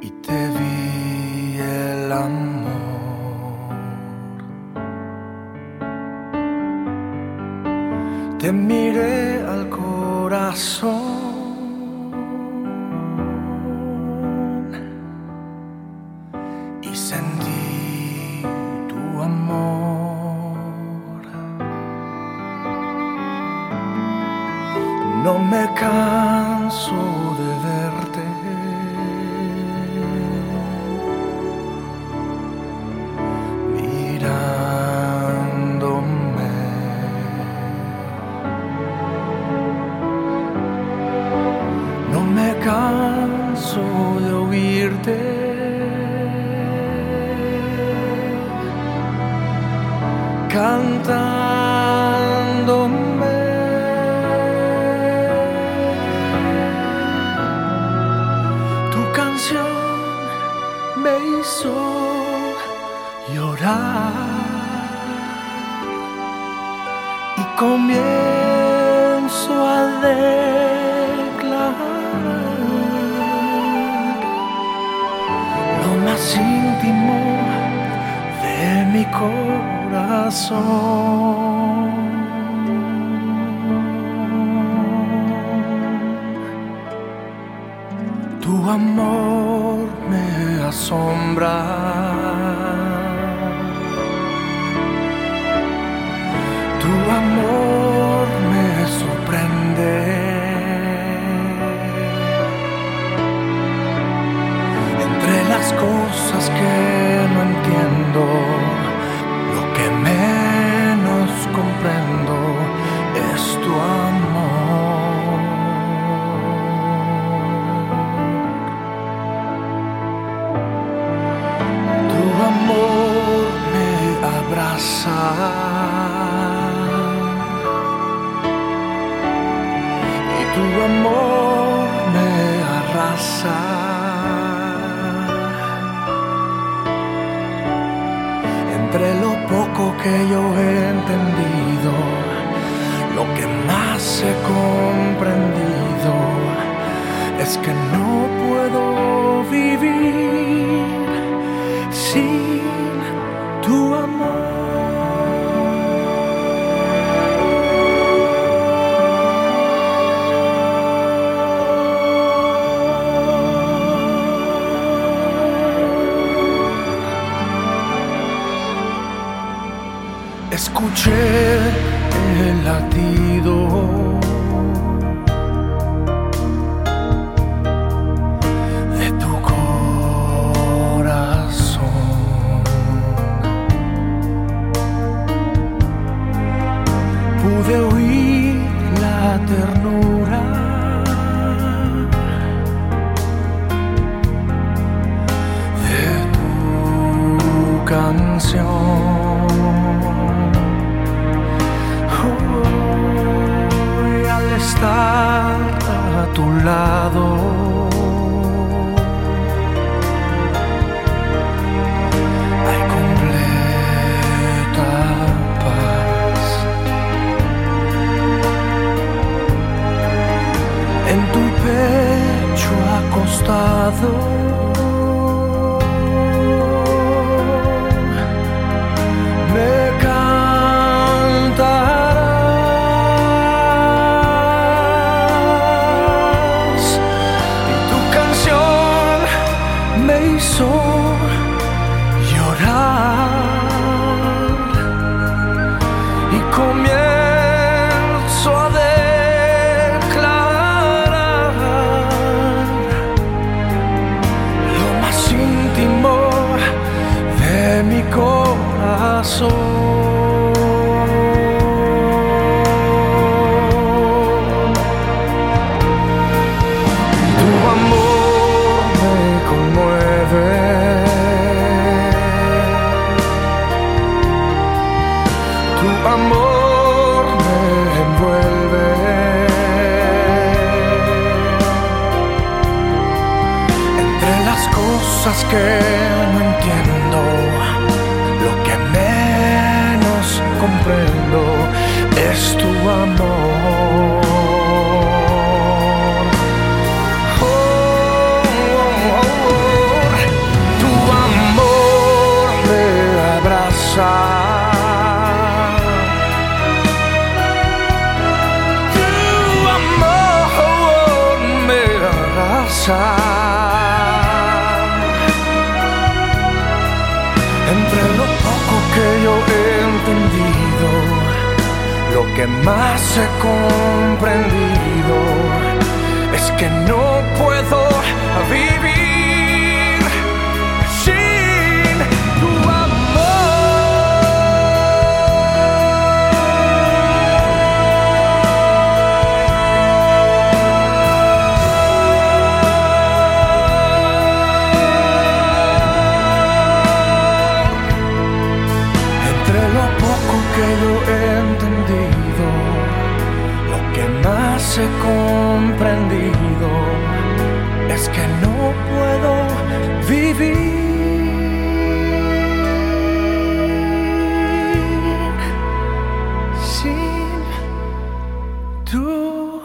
y te vi el amor. Te miré al corazón y sentí tu amor. No me canso de verte. Canso de oírte cantándome. Tu canción me hizo llorar y comienzo a declarar más íntimo de mi corazón. Tu amor me asombra. passar. Escuché el latido de tu corazón. Pude oír la ternura de tu canción. Hizo llorar. Y comienzo que no entiendo, lo que menos comprendo es tu amor. Oh, oh, oh, tu amor me abraza. Tu amor me abraza. Lo que más he comprendido es que no puedo vivir. he comprendido, es que no puedo vivir. sin tu.